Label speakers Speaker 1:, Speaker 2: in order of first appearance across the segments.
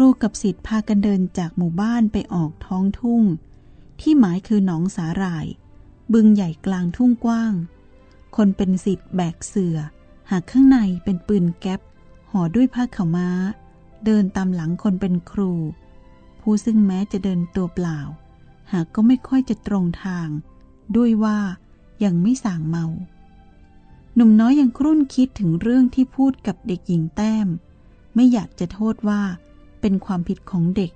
Speaker 1: ครูกับสิทธิ์พากันเดินจากหมู่บ้านไปออกท้องทุ่ง ที่หมายคือหนองสาหร่าย บึงใหญ่กลางทุ่งกว้าง คนเป็นสิทธิ์แบกเสือ หากข้างในเป็นปืนแก๊ปห่อด้วยผ้าขาวม้า เดินตามหลังคนเป็นครู ผู้ซึ่งแม้จะเดินตัวเปล่า หากก็ไม่ค่อยจะตรงทาง ด้วยว่ายังไม่ส่างเมาหนุ่มน้อยยังครุ่นคิดถึงเรื่องที่พูดกับเด็กหญิงแต้ม ไม่อยากจะโทษว่า เป็นความผิดของเด็ก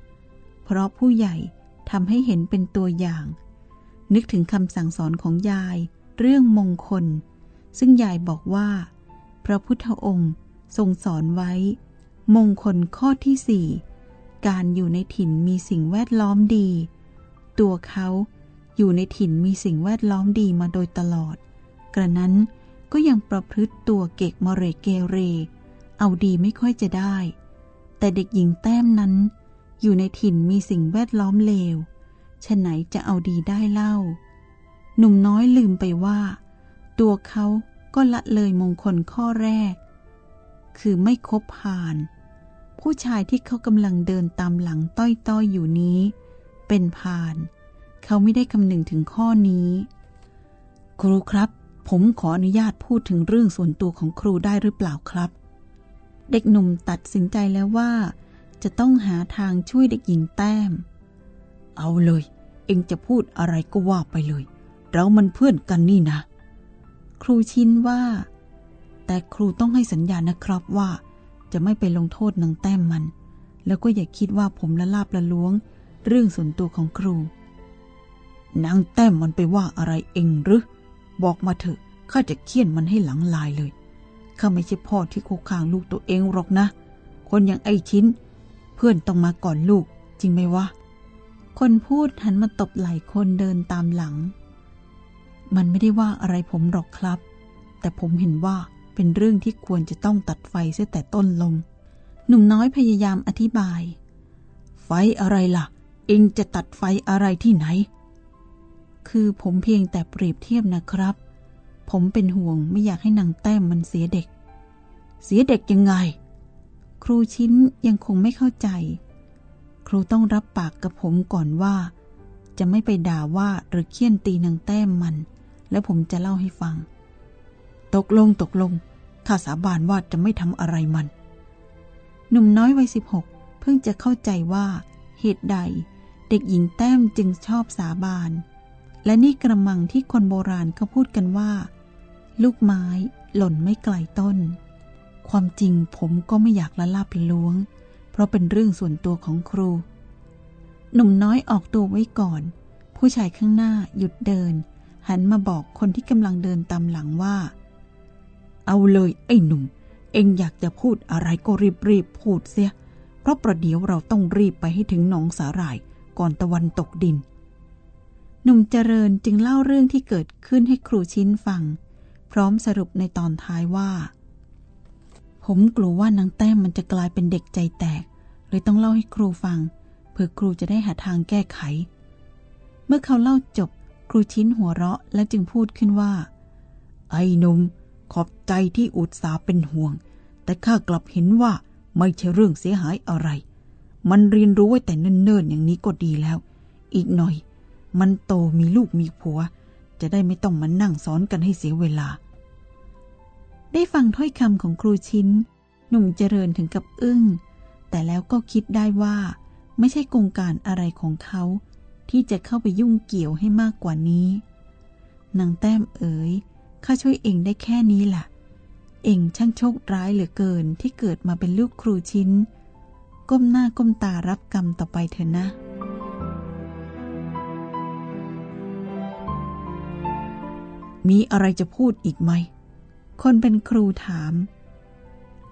Speaker 1: เพราะผู้ใหญ่ทำให้เห็นเป็นตัวอย่าง นึกถึงคำสั่งสอนของยาย เรื่องมงคล ซึ่งยายบอกว่า พระพุทธองค์ทรงสอนไว้ มงคลข้อที่สี่การอยู่ในถิ่นมีสิ่งแวดล้อมดี ตัวเขาอยู่ในถิ่นมีสิ่งแวดล้อมดีมาโดยตลอด กระนั้นก็ยังประพฤติตัวเกกมเรเกเร เอาดีไม่ค่อยจะได้ แต่เด็กหญิงแต้มนั้น อยู่ในถิ่นมีสิ่งแวดล้อมเลวฉะไหนจะเอาดีได้เล่า หนุ่มน้อยลืมไปว่า ตัวเขาก็ละเลยมงคลข้อแรก คือไม่คบพาน ผู้ชายที่เขากำลังเดินตามหลังต้อยๆออยู่นี้ เป็นพาน เขาไม่ได้คำนึงถึงข้อนี้ ครูครับ ผมขออนุญาตพูดถึงเรื่องส่วนตัวของครูได้หรือเปล่าครับ เด็กหนุ่มตัดสินใจแล้วว่า จะต้องหาทางช่วยเด็กหญิงแต้ม เอาเลย เองจะพูดอะไรก็ว่าไปเลย เรามันเพื่อนกันนี่นะ ครูชินว่า แต่ครูต้องให้สัญญานะครับว่า จะไม่ไปลงโทษนางแต้มมัน แล้วก็อย่าคิดว่าผมละลาบละล้วง เรื่องส่วนตัวของครู นางแต้มมันไปว่าอะไรเองหรือบอกมาเถอะข้าจะเคี่ยนมันให้หลังลายเลย ข้าไม่ใช่พ่อที่คุกคางลูกตัวเองหรอกนะ คนอย่างไอ้ชิ้น เพื่อนต้องมาก่อนลูก จริงไหมวะ คนพูดหันมาตบไหล่คนเดินตามหลัง มันไม่ได้ว่าอะไรผมหรอกครับ แต่ผมเห็นว่าเป็นเรื่องที่ควรจะต้องตัดไฟเสียแต่ต้นลม หนุ่มน้อยพยายามอธิบาย ไฟอะไรล่ะ เองจะตัดไฟอะไรที่ไหน คือผมเพียงแต่เปรียบเทียบนะครับ ผมเป็นห่วงไม่อยากให้นางแต้มมันเสียเด็ก เสียเด็กยังไง ครูชิ้นยังคงไม่เข้าใจ ครูต้องรับปากกับผมก่อนว่า จะไม่ไปด่าว่าหรือเคี่ยนตีนางแต้มมัน แล้วผมจะเล่าให้ฟัง ตกลงตกลงข้าสาบานว่าจะไม่ทำอะไรมัน หนุ่มน้อยวัยสิบหกเพิ่งจะเข้าใจว่า เหตุใดเด็กหญิงแต้มจึงชอบสาบาน และนี่กระมังที่คนโบราณเขาพูดกันว่า ลูกไม้หล่นไม่ไกลต้น ความจริงผมก็ไม่อยากละลาบละล้วง เพราะเป็นเรื่องส่วนตัวของครู หนุ่มน้อยออกตัวไว้ก่อน ผู้ชายข้างหน้าหยุดเดิน หันมาบอกคนที่กำลังเดินตามหลังว่า เอาเลยไอ้หนุ่ม เองอยากจะพูดอะไรก็รีบรีบพูดเสีย เพราะประเดี๋ยวเราต้องรีบไปให้ถึงหนองสาหร่ายก่อนตะวันตกดินหนุ่มเจริญจึงเล่าเรื่องที่เกิดขึ้นให้ครูชิ้นฟัง พร้อมสรุปในตอนท้ายว่า ผมกลัวว่านางแต้มมันจะกลายเป็นเด็กใจแตกเลยต้องเล่าให้ครูฟังเพื่อครูจะได้หาทางแก้ไข เมื่อเขาเล่าจบ ครูชิ้นหัวเราะและจึงพูดขึ้นว่า ไอ้นุ่มขอบใจที่อุตส่าห์เป็นห่วง แต่ข้ากลับเห็นว่าไม่ใช่เรื่องเสียหายอะไร มันเรียนรู้ไว้แต่เนิ่นๆอย่างนี้ก็ดีแล้ว อีกหน่อย มันโตมีลูกมีผัว จะได้ไม่ต้องมานั่งสอนกันให้เสียเวลา ได้ฟังถ้อยคำของครูชิ้น หนุ่มเจริญถึงกับอึ้ง แต่แล้วก็คิดได้ว่า ไม่ใช่กงการอะไรของเขา ที่จะเข้าไปยุ่งเกี่ยวให้มากกว่านี้นางแต้มเอ๋ยข้าช่วยเองได้แค่นี้ล่ะ เองช่างโชคร้ายเหลือเกินที่เกิดมาเป็นลูกครูชิ้น ก้มหน้าก้มตารับกรรมต่อไปเถอะนะ มีอะไรจะพูดอีกไหม คนเป็นครูถาม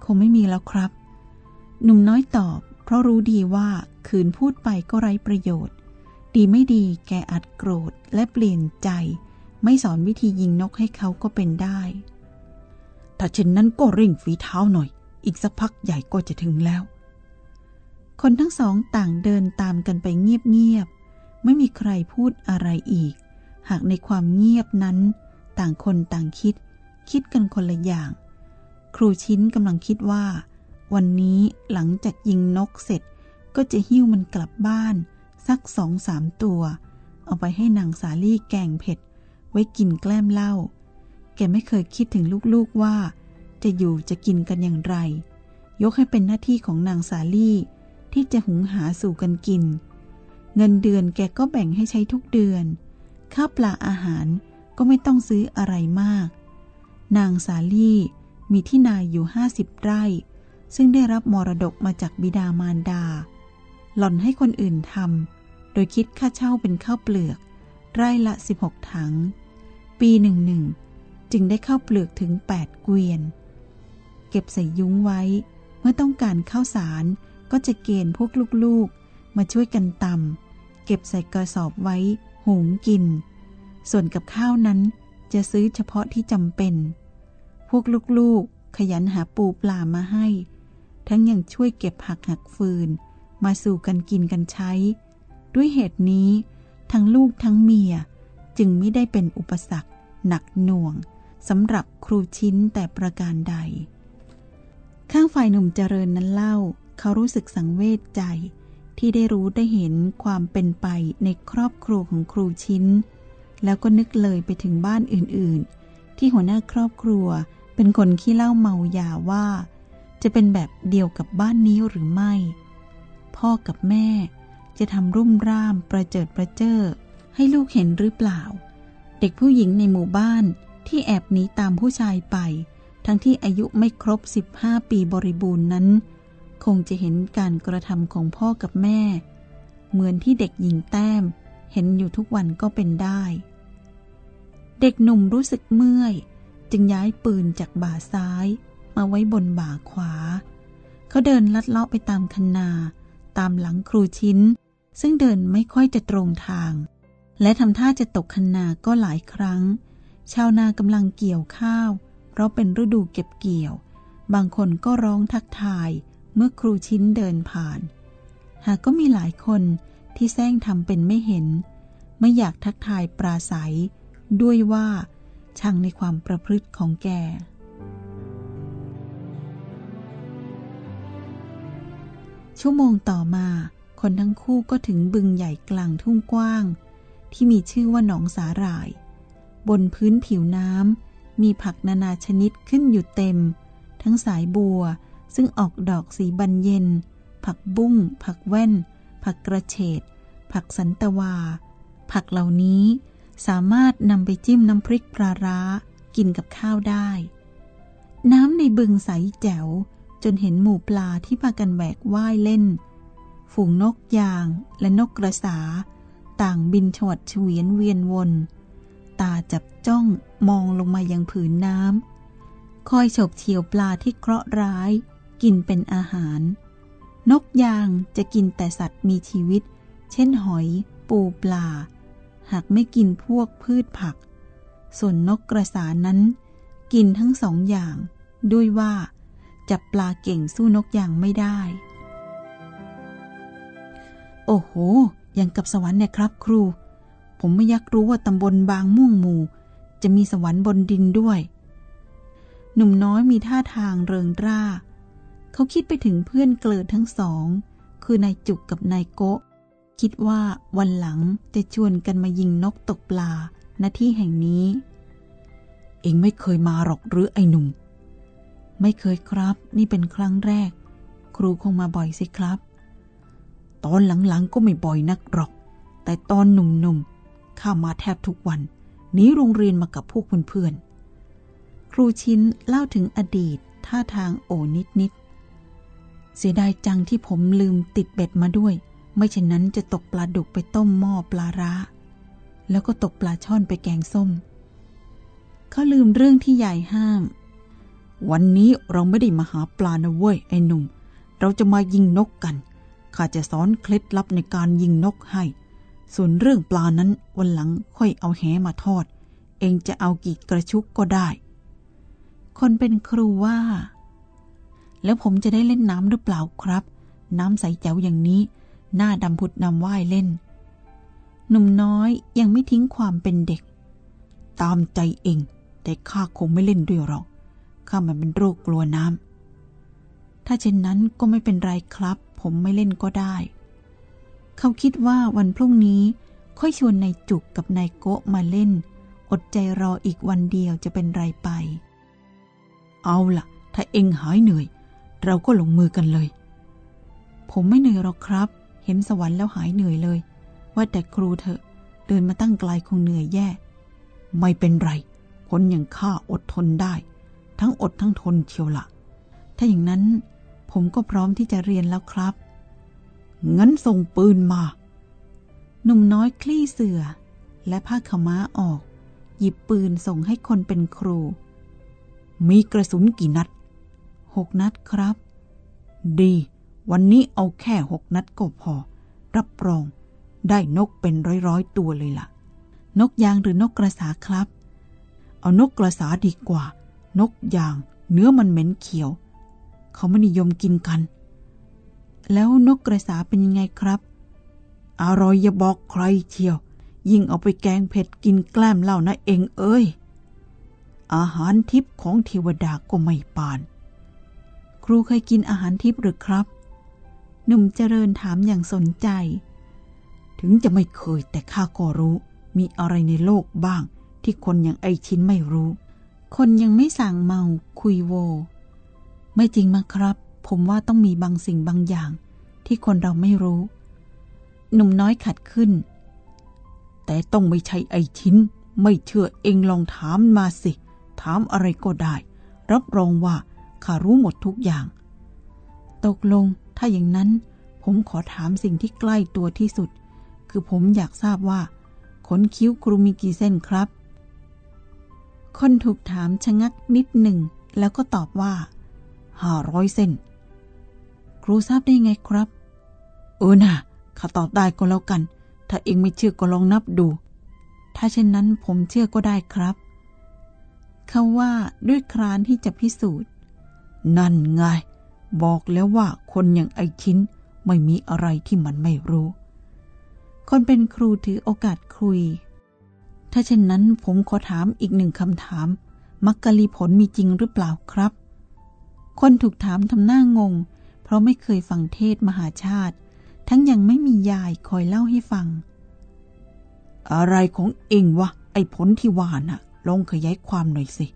Speaker 1: คงไม่มีแล้วครับ หนุ่มน้อยตอบ เพราะรู้ดีว่าคืนพูดไปก็ไร้ประโยชน์ ดีไม่ดีแกอาจโกรธและเปลี่ยนใจ ไม่สอนวิธียิงนกให้เขาก็เป็นได้ ถ้าเช่นนั้นก็เร่งฝีเท้าหน่อย อีกสักพักใหญ่ก็จะถึงแล้ว คนทั้งสองต่างเดินตามกันไปเงียบๆ ไม่มีใครพูดอะไรอีก หากในความเงียบนั้น ต่างคนต่างคิด คิดกันคนละอย่าง ครูชิ้นกำลังคิดว่า วันนี้หลังจากยิงนกเสร็จ ก็จะหิ้วมันกลับบ้าน สักสองสามตัว เอาไปให้นางสาลี่แกงเผ็ด ไว้กินแกล้มเหล้าแกไม่เคยคิดถึงลูกๆว่า จะอยู่จะกินกันอย่างไร ยกให้เป็นหน้าที่ของนางสาลี่ ที่จะหุงหาสู่กันกิน เงินเดือนแกก็แบ่งให้ใช้ทุกเดือน ข้าวปลาอาหาร ก็ไม่ต้องซื้ออะไรมาก นางสาลี่มีที่นาอยู่ห้าสิบไร่ ซึ่งได้รับมรดกมาจากบิดามารดา หล่อนให้คนอื่นทำโดยคิดค่าเช่าเป็นข้าวเปลือก ไร่ละ 16 ถัง ปีหนึ่งหนึ่งจึงได้ข้าวเปลือกถึง 8 เกวียน เก็บใส่ยุ้งไว้ เมื่อต้องการข้าวสารก็จะเกณฑ์พวกลูกๆ มาช่วยกันตำเก็บใส่กระสอบไว้ หุงกิน ส่วนกับข้าวนั้นจะซื้อเฉพาะที่จำเป็น พวกลูกๆ ขยันหาปูปลามาให้ ทั้งยังช่วยเก็บผักหักฟืน มาสู่กันกินกันใช้ ด้วยเหตุนี้ ทั้งลูกทั้งเมียจึงไม่ได้เป็นอุปสรรค หนักหน่วงสำหรับครูชิ้นแต่ประการใด ข้างฝ่ายหนุ่มเจริญนั้นเล่า เขารู้สึกสังเวชใจ ที่ได้รู้ได้เห็นความเป็นไปในครอบครัวของครูชิ้น แล้วก็นึกเลยไปถึงบ้านอื่นๆ ที่หัวหน้าครอบครัว เป็นคนขี้เล่าเมายาว่า จะเป็นแบบเดียวกับบ้านนี้หรือไม่ พ่อกับแม่จะทำรุ่มร่ามประเจิดประเจ้อให้ลูกเห็นหรือเปล่า เด็กผู้หญิงในหมู่บ้านที่แอบหนีตามผู้ชายไป ทั้งที่อายุไม่ครบ 15 ปีบริบูรณ์นั้น คงจะเห็นการกระทำของพ่อกับแม่ เหมือนที่เด็กหญิงแต้ม เห็นอยู่ทุกวันก็เป็นได้ เด็กหนุ่มรู้สึกเมื่อย จึงย้ายปืนจากบ่าซ้าย มาไว้บนบ่าขวา เขาเดินลัดเลาะไปตามคันนา ตามหลังครูชิ้น ซึ่งเดินไม่ค่อยจะตรงทาง และทำท่าจะตกคันนาก็หลายครั้ง ชาวนากำลังเกี่ยวข้าว เพราะเป็นฤดูเก็บเกี่ยว บางคนก็ร้องทักทายเมื่อครูชิ้นเดินผ่าน หากก็มีหลายคนที่แซงทำเป็นไม่เห็น ไม่อยากทักทายปราศัย ด้วยว่าชังในความประพฤติของแก ชั่วโมงต่อมา คนทั้งคู่ก็ถึงบึงใหญ่กลางทุ่งกว้าง ที่มีชื่อว่าหนองสาหร่าย บนพื้นผิวน้ำมีผักนานาชนิดขึ้นอยู่เต็ม ทั้งสายบัวซึ่งออกดอกสีบันเย็น ผักบุ้ง ผักแว่น ผักกระเฉด ผักสันตวา ผักเหล่านี้ สามารถนำไปจิ้มน้ำพริกปลาร้ากินกับข้าวได้ น้ำในบึงใสแจ๋ว จนเห็นหมู่ปลาที่พากันแหวกว่ายเล่น ฝูงนกยางและนกกระสา ต่างบินฉวดเฉวียนเวียนวน ตาจับจ้องมองลงมายังผืนน้ำคอยฉกเฉียวปลาที่เคราะห์ร้าย กินเป็นอาหาร นกยางจะกินแต่สัตว์มีชีวิต เช่นหอย ปูปลา หากไม่กินพวกพืชผัก ส่วนนกกระสานั้น กินทั้งสองอย่าง ด้วยว่า จับปลาเก่งสู้นกอย่างไม่ได้ โอ้โหอย่างกับสวรรค์เนี่ยครับครู ผมไม่ยักรู้ว่าตำบลบางม่วงหมู่ จะมีสวรรค์บนดินด้วย หนุ่มน้อยมีท่าทางเริงร่า เขาคิดไปถึงเพื่อนเกลิดทั้งสอง คือนายจุกกับนายโกะ คิดว่าวันหลังจะชวนกันมายิงนกตกปลาณที่แห่งนี้ เองไม่เคยมาหรอกหรือไอ้หนุ่ม ไม่เคยครับ นี่เป็นครั้งแรก ครูคงมาบ่อยสิครับ ตอนหลังๆก็ไม่บ่อยนักหรอก แต่ตอนหนุ่มๆข้ามาแทบทุกวันหนีโรงเรียนมากับพวกเพื่อนๆครูชิ้นเล่าถึงอดีตท่าทางโอนิดนิดเสียดายจังที่ผมลืมติดเบ็ดมาด้วย ไม่เช่นนั้นจะตกปลาดุกไปต้มหม้อปลาร้า แล้วก็ตกปลาช่อนไปแกงส้ม เขาลืมเรื่องที่ใหญ่ห้าม วันนี้เราไม่ได้มาหาปลานะเว้ยไอ้หนุ่ม เราจะมายิงนกกัน ข้าจะสอนเคล็ดลับในการยิงนกให้ ส่วนเรื่องปลานั้นวันหลังค่อยเอาแหมาทอด เองจะเอากี่กระชุกก็ได้ คนเป็นครูว่า แล้วผมจะได้เล่นน้ำหรือเปล่าครับ น้ำใสแจ๋วอย่างนี้ หน้าดำพุดนำว่ายเล่น หนุ่มน้อยยังไม่ทิ้งความเป็นเด็ก ตามใจเอง แต่ข้าคงไม่เล่นด้วยหรอก ข้ามันเป็นโรคกลัวน้ำ ถ้าเช่นนั้นก็ไม่เป็นไรครับ ผมไม่เล่นก็ได้ เขาคิดว่าวันพรุ่งนี้ค่อยชวนนายจุกกับนายโกะมาเล่น อดใจรออีกวันเดียวจะเป็นไรไป เอาละ่ะ ถ้าเองหายเหนื่อย เราก็ลงมือกันเลย ผมไม่เหนื่อยหรอกครับ เห็นสวรรค์แล้วหายเหนื่อยเลย ว่าแต่ครูเถอะ เดินมาตั้งไกลคงเหนื่อยแย่ ไม่เป็นไร คนอย่างข้าอดทนได้ ทั้งอดทั้งทนเชียวละถ้าอย่างนั้นผมก็พร้อมที่จะเรียนแล้วครับงั้นส่งปืนมา หนุ่มน้อยคลี่เสือ และผ้าขม้าออก หยิบปืนส่งให้คนเป็นครู มีกระสุนกี่นัดหกนัดครับ ดี วันนี้เอาแค่หกนัดก็พอ รับรอง ได้นกเป็นร้อยๆตัวเลยล่ะ นกยางหรือนกกระสาครับ เอานกกระสาดีกว่า นกยาง เนื้อมันเหม็นเขียว เขาไม่นิยมกินกัน แล้วนกกระสาเป็นยังไงครับอร่อยอย่าบอกใครเชียว ยิ่งเอาไปแกงเผ็ดกินแกล้มเหล่านะเองเอ้ย อาหารทิพย์ของเทวดาก็ไม่ปาน ครูเคยกินอาหารทิพย์หรือครับ หนุ่มเจริญถามอย่างสนใจ ถึงจะไม่เคยแต่ข้าก็รู้ มีอะไรในโลกบ้าง ที่คนอย่างไอชินไม่รู้ คนยังไม่สั่งเมาคุยโว ไม่จริงมั้งครับ ผมว่าต้องมีบางสิ่งบางอย่าง ที่คนเราไม่รู้ หนุ่มน้อยขัดขึ้น แต่ต้องไม่ใช่ไอชินไม่เชื่อเองลองถามมาสิ ถามอะไรก็ได้ รับรองว่าข้ารู้หมดทุกอย่าง ตกลง ถ้าอย่างนั้นผมขอถามสิ่งที่ใกล้ตัวที่สุด คือผมอยากทราบว่า ขนคิ้วครูมีกี่เส้นครับ คนถูกถามชะงักนิดหนึ่ง แล้วก็ตอบว่าห้าร้อยเส้น ครูทราบได้ไงครับ เออน่ะข้าตอบได้ก็แล้วกัน ถ้าเองไม่เชื่อก็ลองนับดู ถ้าเช่นนั้นผมเชื่อก็ได้ครับเขาว่าด้วยครานที่จะพิสูจน์ นั่นไง บอกแล้วว่าคนอย่างไอชิ้นไม่มีอะไรที่มันไม่รู้ คนเป็นครูถือโอกาสคุย ถ้าเช่นนั้นผมขอถามอีกหนึ่งคำถาม มักกะลีผลมีจริงหรือเปล่าครับ คนถูกถามทำหน้างง เพราะไม่เคยฟังเทศมหาชาติ ทั้งยังไม่มียายคอยเล่าให้ฟัง อะไรของเองวะ ไอ้ผลที่ว่าน่ะ ลองขยายความหน่อยสิ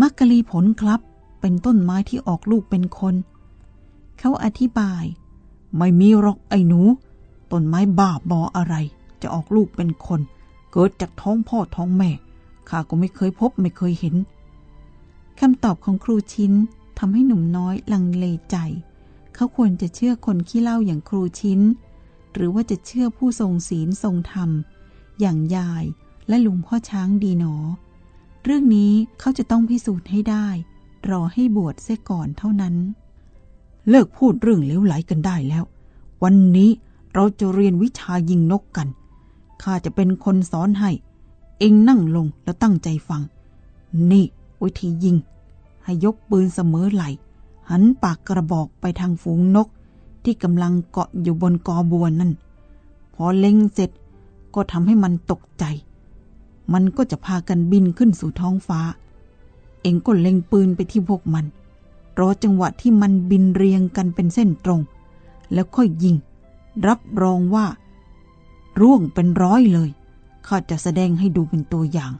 Speaker 1: มักกะลีผลครับ เป็นต้นไม้ที่ออกลูกเป็นคน เขาอธิบาย ไม่มีหรอกไอ้หนู ต้นไม้บ้าบออะไร จะออกลูกเป็นคน เกิดจากท้องพ่อท้องแม่ ข้าก็ไม่เคยพบไม่เคยเห็นคำตอบของครูชิ้นทำให้หนุ่มน้อยลังเลใจ เขาควรจะเชื่อคนขี้เล่าอย่างครูชิ้น หรือว่าจะเชื่อผู้ทรงศีลทรงธรรม อย่างยายและลุงพ่อช้างดีหนอ เรื่องนี้เขาจะต้องพิสูจน์ให้ได้ รอให้บวชเสียก่อนเท่านั้น เลิกพูดเรื่องเลวไหลกันได้แล้ว วันนี้เราจะเรียนวิชายิงนกกันข้าจะเป็นคนสอนให้ เองนั่งลงแล้วตั้งใจฟัง นี่วิธียิง ให้ยกปืนเสมอไหล หันปากกระบอกไปทางฝูงนก ที่กำลังเกาะอยู่บนกอบัวนั่น พอเล็งเสร็จก็ทำให้มันตกใจ มันก็จะพากันบินขึ้นสู่ท้องฟ้า เองก็เล็งปืนไปที่พวกมัน รอจังหวะที่มันบินเรียงกันเป็นเส้นตรง แล้วค่อยยิง รับรองว่า ร่วงเป็นร้อยเลย ข้าจะแสดงให้ดูเป็นตัวอย่าง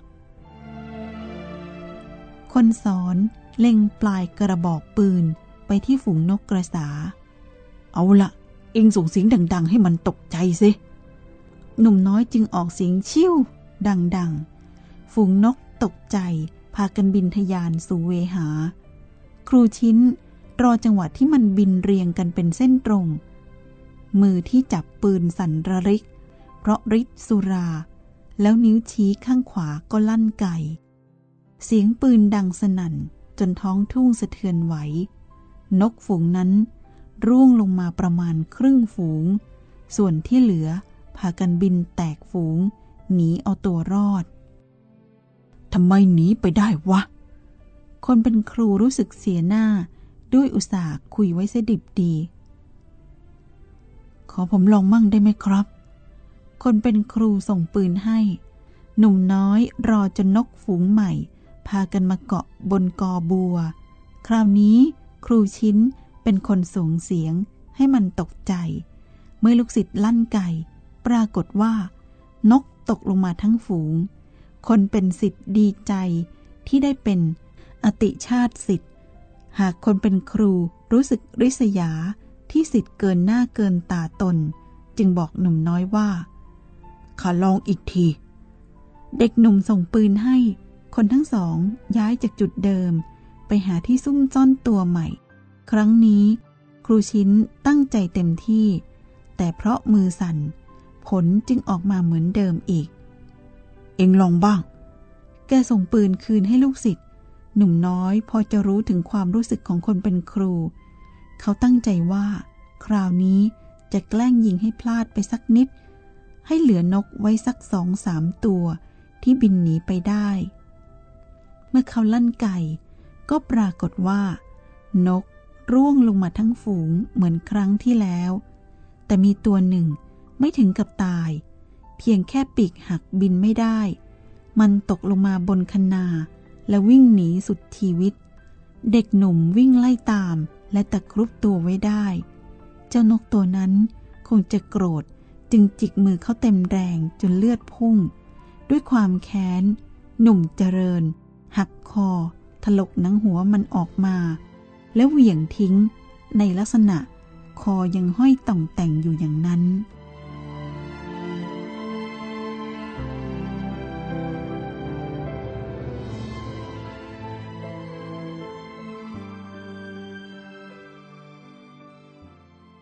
Speaker 1: คนสอนเล็งปลายกระบอกปืนไปที่ฝูงนกกระสา เอาละเองส่งเสียงดัง ๆ ให้มันตกใจสิหนุ่มน้อยจึงออกเสียงชิ่วดัง ๆ ฝูงนกตกใจ พากันบินทยานสู่เวหา ครูชิ้นรอจังหวะที่มันบินเรียงกันเป็นเส้นตรง มือที่จับปืนสั่นระริก เพราะฤทธิ์สุรา แล้วนิ้วชี้ข้างขวาก็ลั่นไกเสียงปืนดังสนั่นจนท้องทุ่งสะเทือนไหว นกฝูงนั้น ร่วงลงมาประมาณครึ่งฝูง ส่วนที่เหลือพากันบินแตกฝูง หนีเอาตัวรอด ทำไมหนีไปได้วะ คนเป็นครูรู้สึกเสียหน้าด้วยอุตส่าห์คุยไว้เสดิบดี ขอผมลองมั่งได้ไหมครับ คนเป็นครูส่งปืนให้ หนุ่มน้อยรอจนนกฝูงใหม่ พากันมาเกาะบนกอบัว คราวนี้ครูชิ้นเป็นคนส่งเสียงให้มันตกใจ เมื่อลูกศิษย์ลั่นไก่ ปรากฏว่า นกตกลงมาทั้งฝูง คนเป็นสิทธิ์ดีใจที่ได้เป็นอติชาติสิทธิ์ หากคนเป็นครูรู้สึกริษยาที่สิทธิ์เกินหน้าเกินตาตน จึงบอกหนุ่มน้อยว่าข้าลองอีกที เด็กหนุ่มส่งปืนให้ คนทั้งสองย้ายจากจุดเดิม ไปหาที่ซุ่มซ่อนตัวใหม่ ครั้งนี้ ครูชิ้นตั้งใจเต็มที่ แต่เพราะมือสั่น ผลจึงออกมาเหมือนเดิมอีก เองลองบ้าง แกส่งปืนคืนให้ลูกศิษย์หนุ่มน้อยพอจะรู้ถึงความรู้สึกของคนเป็นครู เขาตั้งใจว่า คราวนี้จะแกล้งยิงให้พลาดไปสักนิด ให้เหลือนกไว้สักสองสามตัว ที่บินหนีไปได้ เมื่อเขาลั่นไก่ ก็ปรากฏว่า นกร่วงลงมาทั้งฝูงเหมือนครั้งที่แล้ว แต่มีตัวหนึ่งไม่ถึงกับตาย เพียงแค่ปีกหักบินไม่ได้ มันตกลงมาบนคนา และวิ่งหนีสุดชีวิต เด็กหนุ่มวิ่งไล่ตามและตะครุบตัวไว้ได้ เจ้านกตัวนั้นคงจะโกรธจึงจิกมือเขาเต็มแรงจนเลือดพุ่ง ด้วยความแค้น หนุ่มเจริญ หักคอ ถลกหนังหัวมันออกมา แล้วเหวี่ยงทิ้ง ในลักษณะ คอยังห้อยต่องแต่งอยู่อย่างนั้น